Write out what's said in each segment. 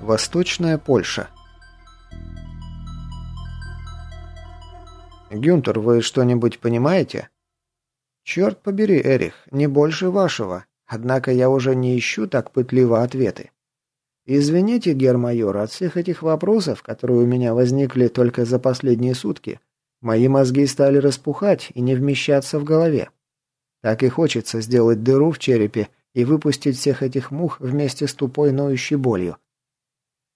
Восточная Польша. «Гюнтер, вы что-нибудь понимаете?» «Черт побери, Эрих, не больше вашего. Однако я уже не ищу так пытливо ответы. Извините, гермайор, от всех этих вопросов, которые у меня возникли только за последние сутки, мои мозги стали распухать и не вмещаться в голове. Так и хочется сделать дыру в черепе и выпустить всех этих мух вместе с тупой ноющей болью.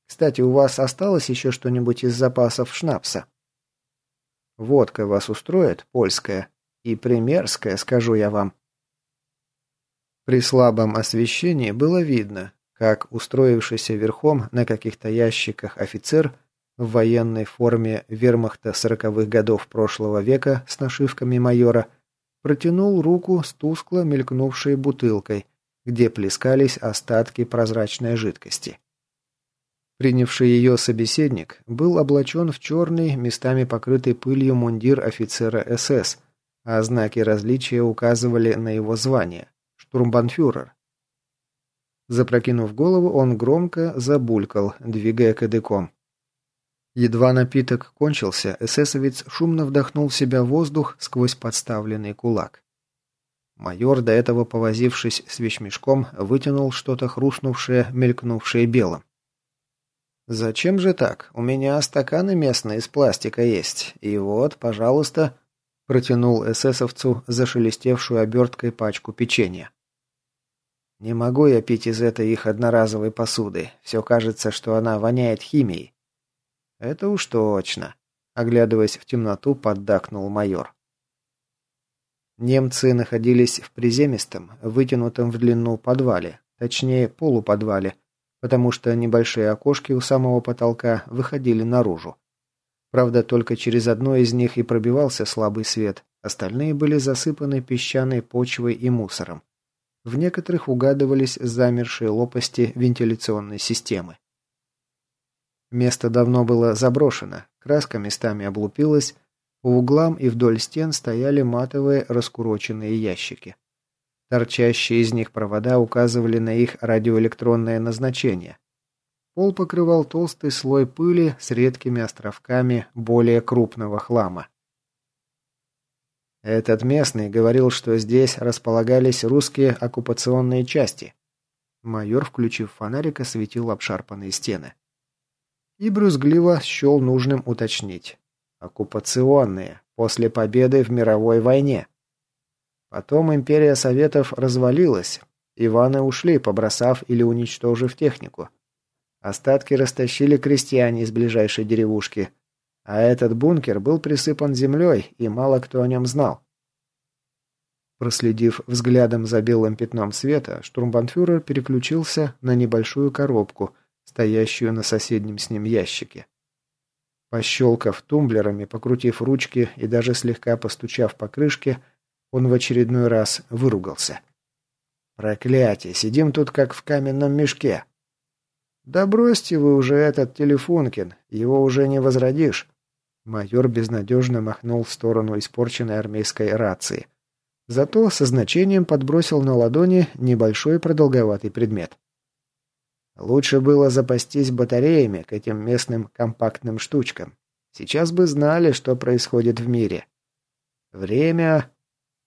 Кстати, у вас осталось еще что-нибудь из запасов шнапса? Водка вас устроит, польская, и примерская, скажу я вам. При слабом освещении было видно, как устроившийся верхом на каких-то ящиках офицер в военной форме вермахта сороковых годов прошлого века с нашивками майора протянул руку с тускло мелькнувшей бутылкой, где плескались остатки прозрачной жидкости. Принявший ее собеседник был облачен в черный, местами покрытый пылью мундир офицера СС, а знаки различия указывали на его звание – штурмбанфюрер. Запрокинув голову, он громко забулькал, двигая кадыком. Едва напиток кончился, эсэсовец шумно вдохнул в себя воздух сквозь подставленный кулак. Майор, до этого повозившись с вещмешком, вытянул что-то хрустнувшее, мелькнувшее белым. «Зачем же так? У меня стаканы местные из пластика есть. И вот, пожалуйста...» Протянул эсэсовцу зашелестевшую оберткой пачку печенья. «Не могу я пить из этой их одноразовой посуды. Все кажется, что она воняет химией». «Это уж точно», — оглядываясь в темноту, поддакнул майор. Немцы находились в приземистом, вытянутом в длину подвале, точнее полуподвале, потому что небольшие окошки у самого потолка выходили наружу. Правда, только через одно из них и пробивался слабый свет, остальные были засыпаны песчаной почвой и мусором. В некоторых угадывались замершие лопасти вентиляционной системы. Место давно было заброшено, краска местами облупилась, по углам и вдоль стен стояли матовые раскуроченные ящики. Торчащие из них провода указывали на их радиоэлектронное назначение. Пол покрывал толстый слой пыли с редкими островками более крупного хлама. Этот местный говорил, что здесь располагались русские оккупационные части. Майор, включив фонарик, осветил обшарпанные стены. И брюзгливо счел нужным уточнить. Оккупационные, после победы в мировой войне. Потом империя Советов развалилась. Иваны ушли, побросав или уничтожив технику. Остатки растащили крестьяне из ближайшей деревушки. А этот бункер был присыпан землей, и мало кто о нем знал. Проследив взглядом за белым пятном света, штурмбанфюрер переключился на небольшую коробку, стоящую на соседнем с ним ящике. Пощелкав тумблерами, покрутив ручки и даже слегка постучав по крышке, он в очередной раз выругался. «Проклятие! Сидим тут как в каменном мешке!» «Да бросьте вы уже этот телефонкин, его уже не возродишь!» Майор безнадежно махнул в сторону испорченной армейской рации. Зато со значением подбросил на ладони небольшой продолговатый предмет. Лучше было запастись батареями к этим местным компактным штучкам. Сейчас бы знали, что происходит в мире. Время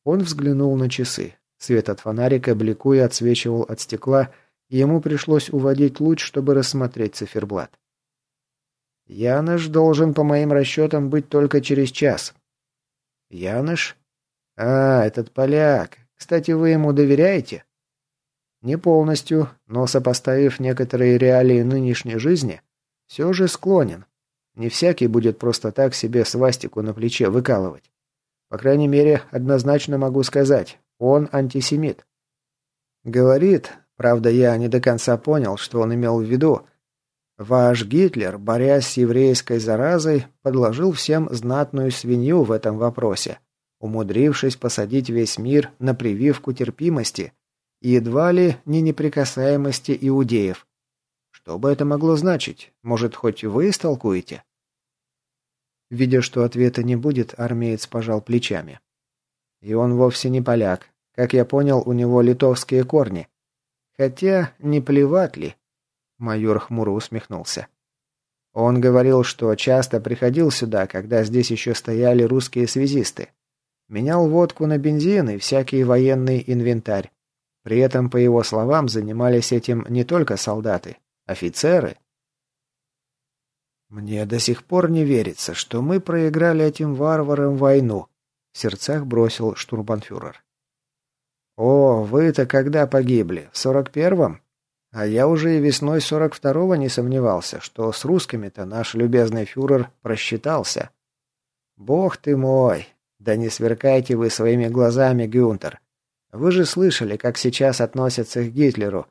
он взглянул на часы. Свет от фонарика, бликуя, отсвечивал от стекла, и ему пришлось уводить луч, чтобы рассмотреть циферблат. «Яныш должен, по моим расчетам, быть только через час». «Яныш? А, этот поляк. Кстати, вы ему доверяете?» «Не полностью, но сопоставив некоторые реалии нынешней жизни, все же склонен. Не всякий будет просто так себе свастику на плече выкалывать. По крайней мере, однозначно могу сказать, он антисемит. Говорит, правда, я не до конца понял, что он имел в виду. Ваш Гитлер, борясь с еврейской заразой, подложил всем знатную свинью в этом вопросе, умудрившись посадить весь мир на прививку терпимости и едва ли не неприкасаемости иудеев. Что бы это могло значить? Может, хоть вы истолкуете? Видя, что ответа не будет, армеец пожал плечами. И он вовсе не поляк. Как я понял, у него литовские корни. Хотя, не плевать ли? Майор хмуро усмехнулся. Он говорил, что часто приходил сюда, когда здесь еще стояли русские связисты. Менял водку на бензин и всякий военный инвентарь. При этом, по его словам, занимались этим не только солдаты, офицеры. «Мне до сих пор не верится, что мы проиграли этим варварам войну», — в сердцах бросил штурмбанфюрер. «О, вы-то когда погибли? В сорок первом?» А я уже и весной 42-го не сомневался, что с русскими-то наш любезный фюрер просчитался. Бог ты мой! Да не сверкайте вы своими глазами, Гюнтер. Вы же слышали, как сейчас относятся к Гитлеру.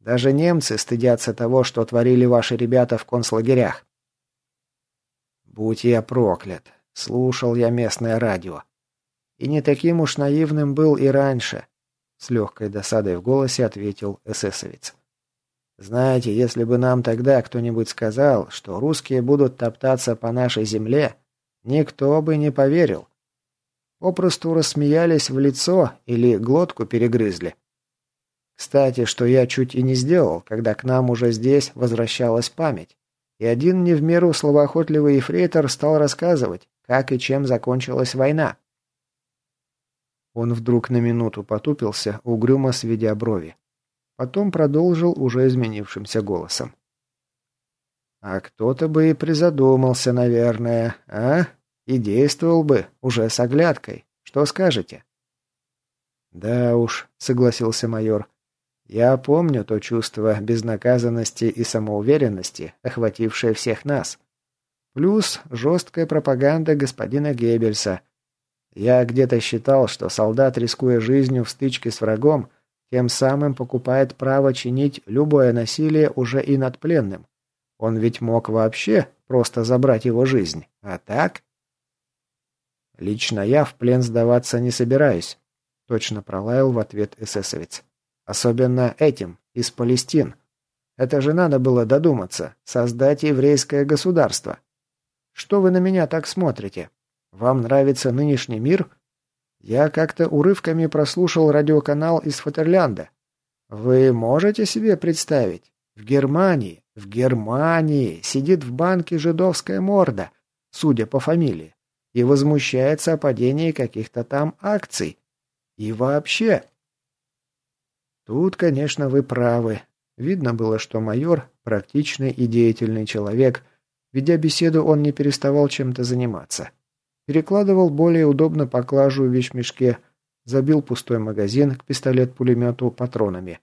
Даже немцы стыдятся того, что творили ваши ребята в концлагерях. Будь я проклят. Слушал я местное радио. И не таким уж наивным был и раньше. С легкой досадой в голосе ответил эсэсовец. Знаете, если бы нам тогда кто-нибудь сказал, что русские будут топтаться по нашей земле, никто бы не поверил. Попросту рассмеялись в лицо или глотку перегрызли. Кстати, что я чуть и не сделал, когда к нам уже здесь возвращалась память. И один не в меру словоохотливый ефрейтор стал рассказывать, как и чем закончилась война. Он вдруг на минуту потупился, угрюмо сведя брови. Потом продолжил уже изменившимся голосом. «А кто-то бы и призадумался, наверное, а? И действовал бы, уже с оглядкой. Что скажете?» «Да уж», — согласился майор. «Я помню то чувство безнаказанности и самоуверенности, охватившее всех нас. Плюс жесткая пропаганда господина Геббельса. Я где-то считал, что солдат, рискуя жизнью в стычке с врагом, тем самым покупает право чинить любое насилие уже и над пленным. Он ведь мог вообще просто забрать его жизнь. А так? Лично я в плен сдаваться не собираюсь, точно пролаял в ответ эсэсовец. Особенно этим, из Палестин. Это же надо было додуматься, создать еврейское государство. Что вы на меня так смотрите? Вам нравится нынешний мир? Я как-то урывками прослушал радиоканал из Фатерлянда. Вы можете себе представить? В Германии, в Германии сидит в банке жидовская морда, судя по фамилии, и возмущается о падении каких-то там акций. И вообще... Тут, конечно, вы правы. Видно было, что майор – практичный и деятельный человек. Ведя беседу, он не переставал чем-то заниматься. Перекладывал более удобно поклажу в вещмешке, забил пустой магазин к пистолет-пулемету патронами.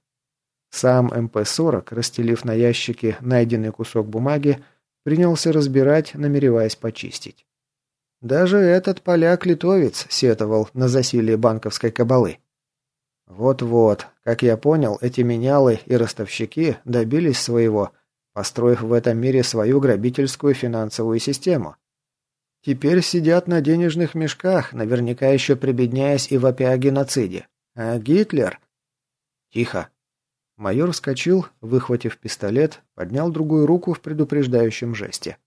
Сам МП-40, расстелив на ящике найденный кусок бумаги, принялся разбирать, намереваясь почистить. Даже этот поляк-литовец сетовал на засилие банковской кабалы. Вот-вот, как я понял, эти менялы и ростовщики добились своего, построив в этом мире свою грабительскую финансовую систему. Теперь сидят на денежных мешках, наверняка еще прибедняясь и вопя о геноциде. А Гитлер... Тихо. Майор вскочил, выхватив пистолет, поднял другую руку в предупреждающем жесте.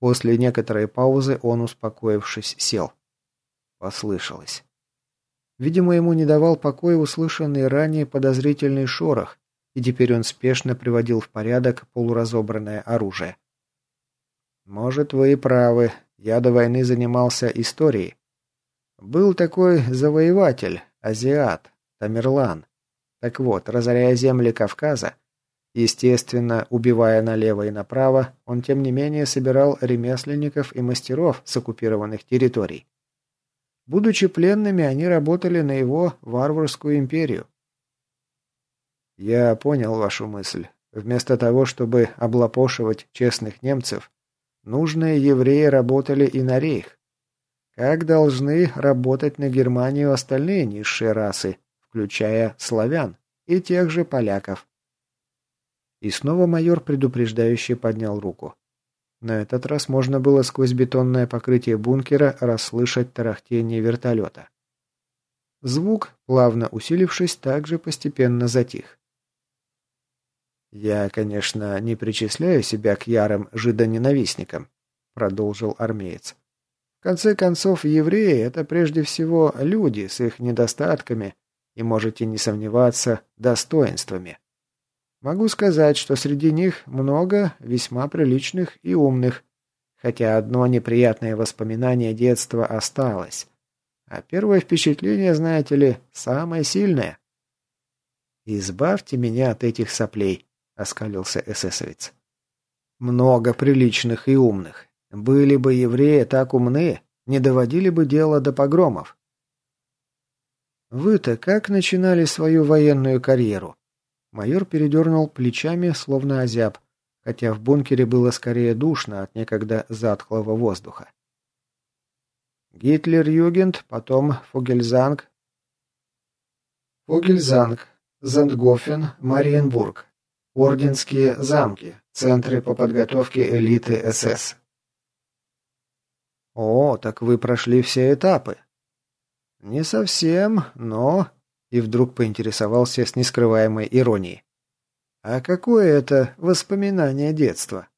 После некоторой паузы он, успокоившись, сел. Послышалось. Видимо, ему не давал покоя услышанный ранее подозрительный шорох, и теперь он спешно приводил в порядок полуразобранное оружие. «Может, вы и правы. Я до войны занимался историей. Был такой завоеватель, азиат, Тамерлан. Так вот, разоряя земли Кавказа, естественно, убивая налево и направо, он тем не менее собирал ремесленников и мастеров с оккупированных территорий. Будучи пленными, они работали на его варварскую империю. Я понял вашу мысль. Вместо того, чтобы облапошивать честных немцев, Нужные евреи работали и на рейх. Как должны работать на Германию остальные низшие расы, включая славян и тех же поляков. И снова майор предупреждающе поднял руку. На этот раз можно было сквозь бетонное покрытие бункера расслышать тарахтение вертолета. Звук, плавно усилившись, также постепенно затих. «Я, конечно, не причисляю себя к ярым жидоненавистникам», — продолжил армеец. «В конце концов, евреи — это прежде всего люди с их недостатками и, можете не сомневаться, достоинствами. Могу сказать, что среди них много весьма приличных и умных, хотя одно неприятное воспоминание детства осталось. А первое впечатление, знаете ли, самое сильное. «Избавьте меня от этих соплей», — оскалился эсэсовец. «Много приличных и умных. Были бы евреи так умны, не доводили бы дело до погромов». «Вы-то как начинали свою военную карьеру?» Майор передернул плечами, словно озяб, хотя в бункере было скорее душно от некогда затхлого воздуха. Гитлер-Югент, потом Фогельзанг. Фогельзанг, Зандгофен, Мариенбург. Орденские замки, центры по подготовке элиты СС. О, так вы прошли все этапы. Не совсем, но... И вдруг поинтересовался с нескрываемой иронией. А какое это воспоминание детства?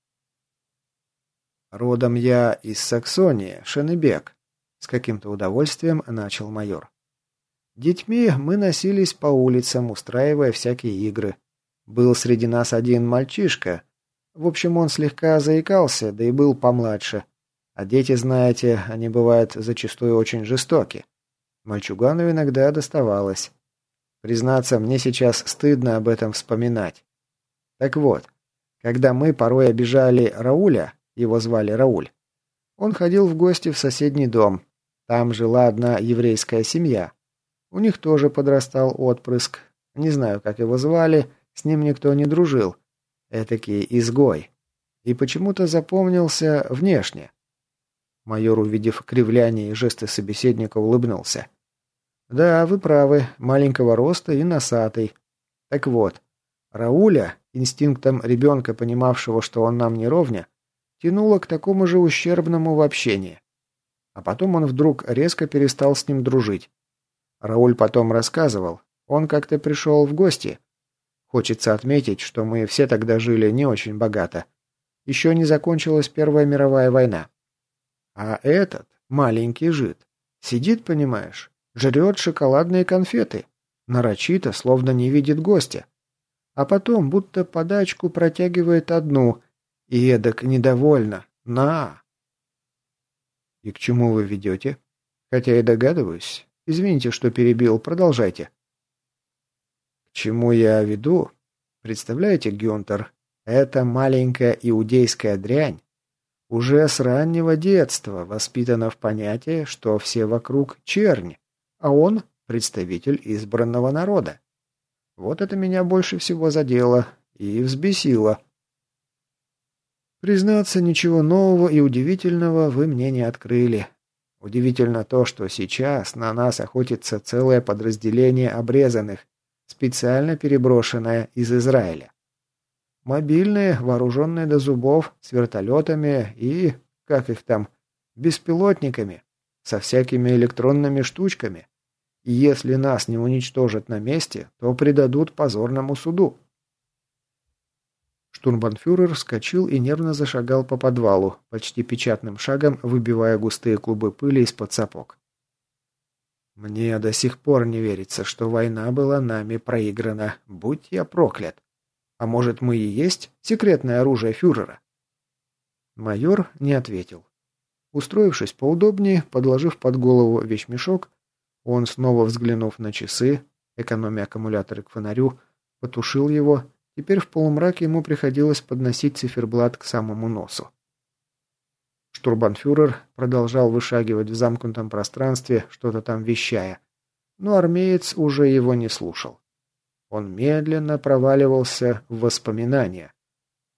Родом я из Саксонии, Шенебек. С каким-то удовольствием начал майор. Детьми мы носились по улицам, устраивая всякие игры. Был среди нас один мальчишка. В общем, он слегка заикался, да и был помладше. А дети, знаете, они бывают зачастую очень жестоки. Мальчугану иногда доставалось. Признаться, мне сейчас стыдно об этом вспоминать. Так вот, когда мы порой обижали Рауля, его звали Рауль, он ходил в гости в соседний дом. Там жила одна еврейская семья. У них тоже подрастал отпрыск. Не знаю, как его звали, с ним никто не дружил. Этакий изгой. И почему-то запомнился внешне. Майор, увидев кривляние и жесты собеседника, улыбнулся. «Да, вы правы, маленького роста и носатый. Так вот, Рауля, инстинктом ребенка, понимавшего, что он нам не ровня, тянуло к такому же ущербному в общении. А потом он вдруг резко перестал с ним дружить. Рауль потом рассказывал, он как-то пришел в гости. Хочется отметить, что мы все тогда жили не очень богато. Еще не закончилась Первая мировая война. А этот, маленький жид, сидит, понимаешь, жрет шоколадные конфеты. Нарочито, словно не видит гостя а потом будто подачку протягивает одну, и эдак недовольно. «На!» «И к чему вы ведете?» «Хотя и догадываюсь. Извините, что перебил. Продолжайте». «К чему я веду?» «Представляете, Гюнтер, эта маленькая иудейская дрянь уже с раннего детства воспитана в понятии, что все вокруг чернь, а он – представитель избранного народа. Вот это меня больше всего задело и взбесило. Признаться, ничего нового и удивительного вы мне не открыли. Удивительно то, что сейчас на нас охотится целое подразделение обрезанных, специально переброшенное из Израиля. Мобильные, вооруженные до зубов, с вертолетами и, как их там, беспилотниками, со всякими электронными штучками. И если нас не уничтожат на месте, то предадут позорному суду. Штурмбанфюрер вскочил и нервно зашагал по подвалу, почти печатным шагом выбивая густые клубы пыли из-под сапог. «Мне до сих пор не верится, что война была нами проиграна. Будь я проклят. А может, мы и есть секретное оружие фюрера?» Майор не ответил. Устроившись поудобнее, подложив под голову вещмешок, он, снова взглянув на часы, экономя аккумуляторы к фонарю, потушил его. Теперь в полумраке ему приходилось подносить циферблат к самому носу. Штурбанфюрер продолжал вышагивать в замкнутом пространстве, что-то там вещая. Но армеец уже его не слушал. Он медленно проваливался в воспоминания,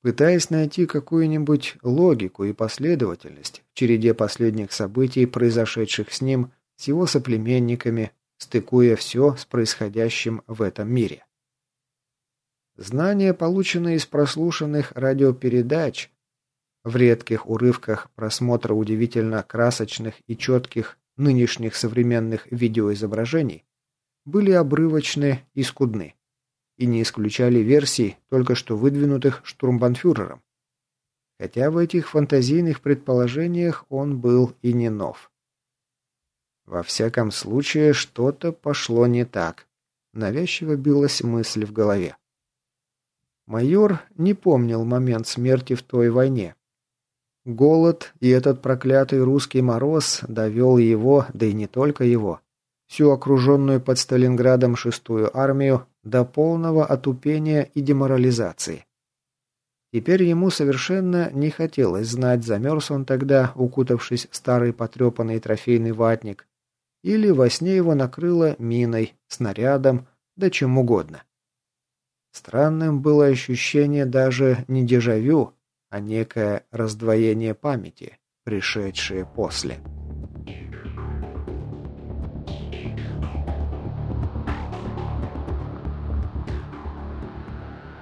пытаясь найти какую-нибудь логику и последовательность в череде последних событий, произошедших с ним с его соплеменниками, стыкуя все с происходящим в этом мире. Знания, полученные из прослушанных радиопередач, в редких урывках просмотра удивительно красочных и четких нынешних современных видеоизображений, были обрывочны и скудны, и не исключали версий, только что выдвинутых штурмбанфюрером. Хотя в этих фантазийных предположениях он был и не нов. Во всяком случае, что-то пошло не так. Навязчиво билась мысль в голове. Майор не помнил момент смерти в той войне. Голод и этот проклятый русский мороз довел его, да и не только его, всю окруженную под Сталинградом шестую армию до полного отупения и деморализации. Теперь ему совершенно не хотелось знать, замерз он тогда, укутавшись в старый потрепанный трофейный ватник, или во сне его накрыло миной, снарядом, да чем угодно. Странным было ощущение даже не дежавю, а некое раздвоение памяти, пришедшее после.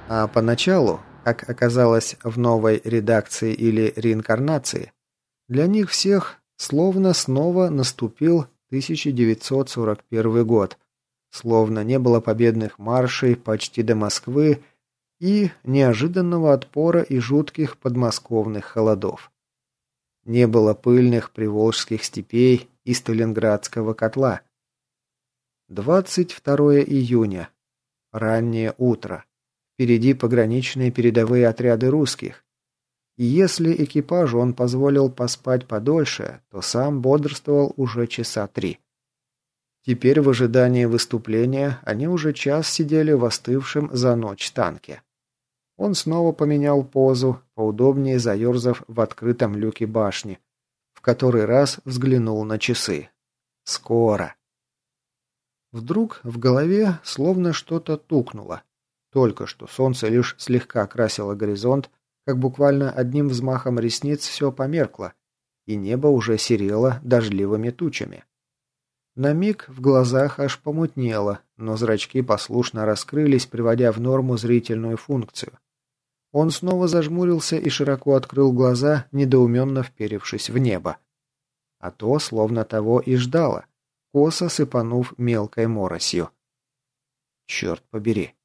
А поначалу, как оказалось в новой редакции или реинкарнации, для них всех словно снова наступил 1941 год, словно не было победных маршей почти до Москвы и неожиданного отпора и жутких подмосковных холодов. Не было пыльных приволжских степей и Сталинградского котла. 22 июня. Раннее утро. Впереди пограничные передовые отряды русских. И если экипажу он позволил поспать подольше, то сам бодрствовал уже часа три. Теперь в ожидании выступления они уже час сидели в остывшем за ночь танке. Он снова поменял позу, поудобнее заерзав в открытом люке башни. В который раз взглянул на часы. Скоро. Вдруг в голове словно что-то тукнуло. Только что солнце лишь слегка красило горизонт, как буквально одним взмахом ресниц все померкло, и небо уже серело дождливыми тучами. На миг в глазах аж помутнело, но зрачки послушно раскрылись, приводя в норму зрительную функцию. Он снова зажмурился и широко открыл глаза, недоуменно вперевшись в небо. А то, словно того и ждало, косо сыпанув мелкой моросью. Черт побери.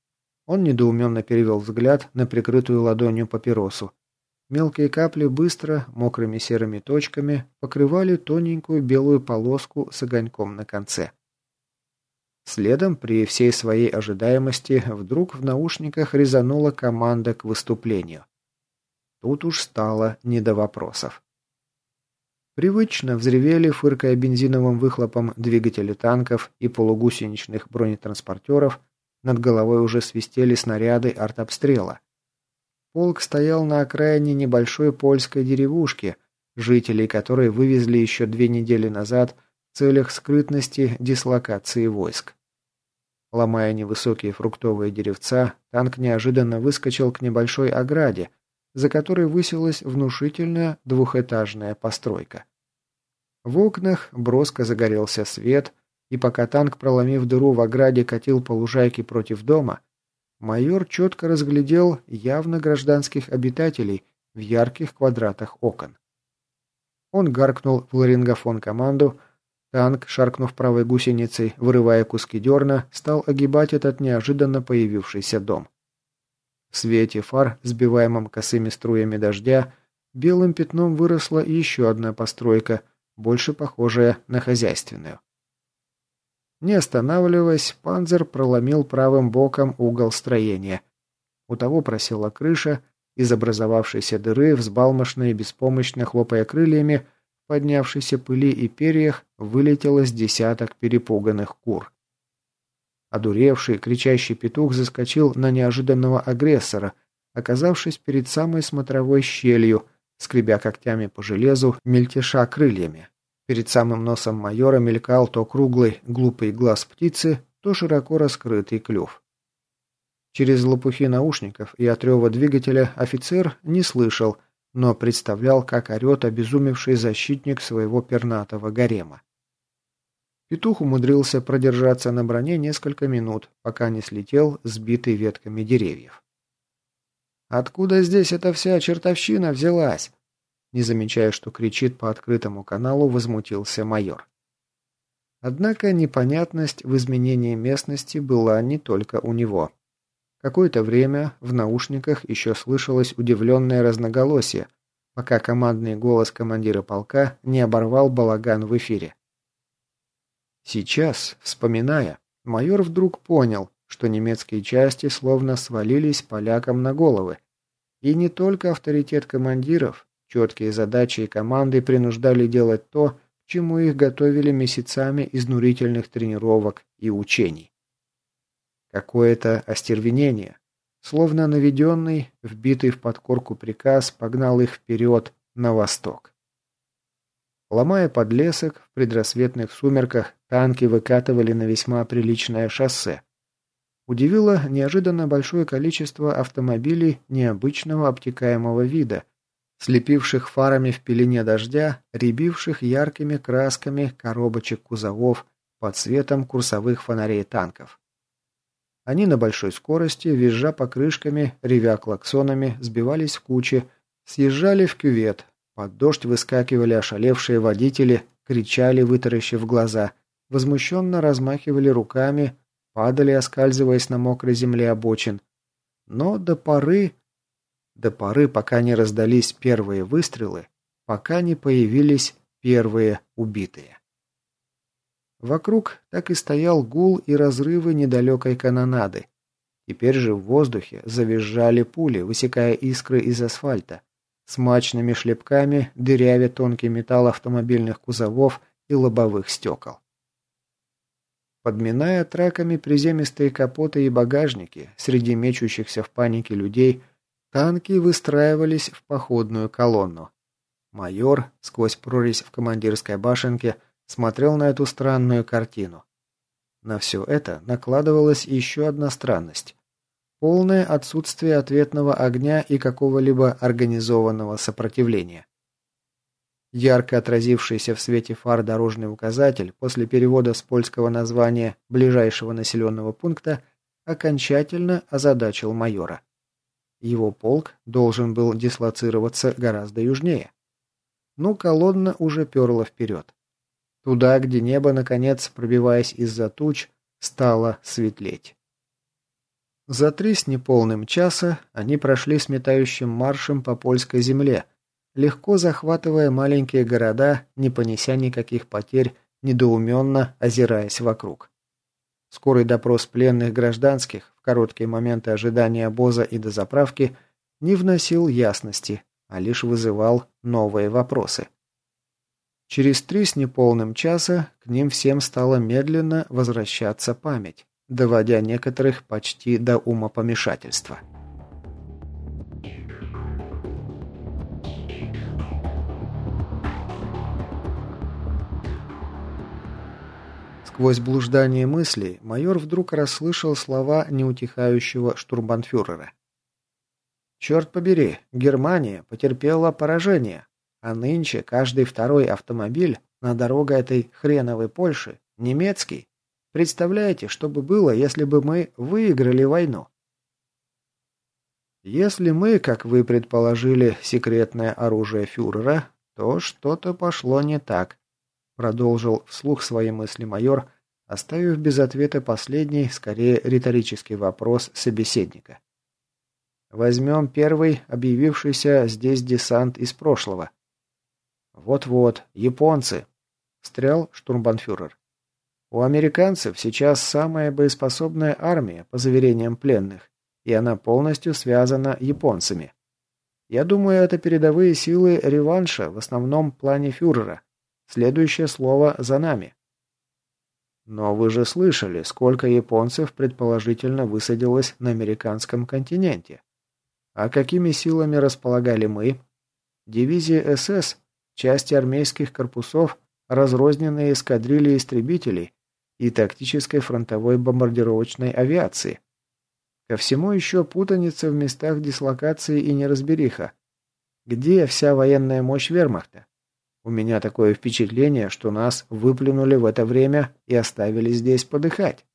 Он недоуменно перевел взгляд на прикрытую ладонью папиросу. Мелкие капли быстро, мокрыми серыми точками, покрывали тоненькую белую полоску с огоньком на конце. Следом, при всей своей ожидаемости, вдруг в наушниках резанула команда к выступлению. Тут уж стало не до вопросов. Привычно взревели, фыркая бензиновым выхлопом двигатели танков и полугусеничных бронетранспортеров, над головой уже свистели снаряды артобстрела. Полк стоял на окраине небольшой польской деревушки, жителей которой вывезли еще две недели назад в целях скрытности дислокации войск. Ломая невысокие фруктовые деревца, танк неожиданно выскочил к небольшой ограде, за которой высилась внушительная двухэтажная постройка. В окнах броско загорелся свет, и пока танк, проломив дыру в ограде, катил по лужайке против дома, майор четко разглядел явно гражданских обитателей в ярких квадратах окон. Он гаркнул в ларингофон команду, танк, шаркнув правой гусеницей, вырывая куски дерна, стал огибать этот неожиданно появившийся дом. В свете фар, сбиваемом косыми струями дождя, белым пятном выросла еще одна постройка, больше похожая на хозяйственную. Не останавливаясь, панзер проломил правым боком угол строения. У того просела крыша, из образовавшейся дыры, взбалмошно беспомощно хлопая крыльями, в поднявшейся пыли и перьях вылетело с десяток перепуганных кур. Одуревший, кричащий петух заскочил на неожиданного агрессора, оказавшись перед самой смотровой щелью, скребя когтями по железу, мельтеша крыльями. Перед самым носом майора мелькал то круглый, глупый глаз птицы, то широко раскрытый клюв. Через лопухи наушников и от двигателя офицер не слышал, но представлял, как орет обезумевший защитник своего пернатого гарема. Петух умудрился продержаться на броне несколько минут, пока не слетел сбитый ветками деревьев. «Откуда здесь эта вся чертовщина взялась?» Не замечая, что кричит по открытому каналу, возмутился майор. Однако непонятность в изменении местности была не только у него. Какое-то время в наушниках еще слышалось удивленное разноголосие, пока командный голос командира полка не оборвал балаган в эфире. Сейчас, вспоминая, майор вдруг понял, что немецкие части словно свалились полякам на головы. И не только авторитет командиров, четкие задачи и команды принуждали делать то, к чему их готовили месяцами изнурительных тренировок и учений. Какое-то остервенение, словно наведенный, вбитый в подкорку приказ, погнал их вперед на восток. Ломая подлесок, в предрассветных сумерках танки выкатывали на весьма приличное шоссе. Удивило неожиданно большое количество автомобилей необычного обтекаемого вида, слепивших фарами в пелене дождя, рябивших яркими красками коробочек кузовов под светом курсовых фонарей танков. Они на большой скорости, визжа покрышками, ревя клаксонами, сбивались в кучи, съезжали в кювет, под дождь выскакивали ошалевшие водители, кричали, вытаращив глаза, возмущенно размахивали руками, падали, оскальзываясь на мокрой земле обочин. Но до поры... До поры, пока не раздались первые выстрелы, пока не появились первые убитые. Вокруг так и стоял гул и разрывы недалекой канонады. Теперь же в воздухе завизжали пули, высекая искры из асфальта смачными шлепками дырявя тонкий металл автомобильных кузовов и лобовых стекол. Подминая траками приземистые капоты и багажники, среди мечущихся в панике людей, танки выстраивались в походную колонну. Майор, сквозь прорезь в командирской башенке, смотрел на эту странную картину. На все это накладывалась еще одна странность. Полное отсутствие ответного огня и какого-либо организованного сопротивления. Ярко отразившийся в свете фар дорожный указатель после перевода с польского названия ближайшего населенного пункта окончательно озадачил майора. Его полк должен был дислоцироваться гораздо южнее. Ну, колонна уже перла вперед. Туда, где небо, наконец, пробиваясь из-за туч, стало светлеть. За три с неполным часа они прошли сметающим маршем по польской земле, легко захватывая маленькие города, не понеся никаких потерь, недоуменно озираясь вокруг. Скорый допрос пленных гражданских в короткие моменты ожидания обоза и дозаправки не вносил ясности, а лишь вызывал новые вопросы. Через три с неполным часа к ним всем стала медленно возвращаться память доводя некоторых почти до умопомешательства. Сквозь блуждание мыслей майор вдруг расслышал слова неутихающего штурмбанфюрера. «Черт побери, Германия потерпела поражение, а нынче каждый второй автомобиль на дорогах этой хреновой Польши немецкий. Представляете, что бы было, если бы мы выиграли войну? Если мы, как вы предположили, секретное оружие фюрера, то что-то пошло не так, продолжил вслух свои мысли майор, оставив без ответа последний, скорее риторический вопрос собеседника. Возьмем первый, объявившийся здесь десант из прошлого. Вот-вот, японцы, встрял штурмбанфюрер. У американцев сейчас самая боеспособная армия, по заверениям пленных, и она полностью связана японцами. Я думаю, это передовые силы реванша в основном плане фюрера. Следующее слово за нами. Но вы же слышали, сколько японцев предположительно высадилось на американском континенте. А какими силами располагали мы? Дивизии СС, части армейских корпусов, разрозненные эскадрильи истребителей, и тактической фронтовой бомбардировочной авиации. Ко всему еще путаница в местах дислокации и неразбериха. Где вся военная мощь вермахта? У меня такое впечатление, что нас выплюнули в это время и оставили здесь подыхать.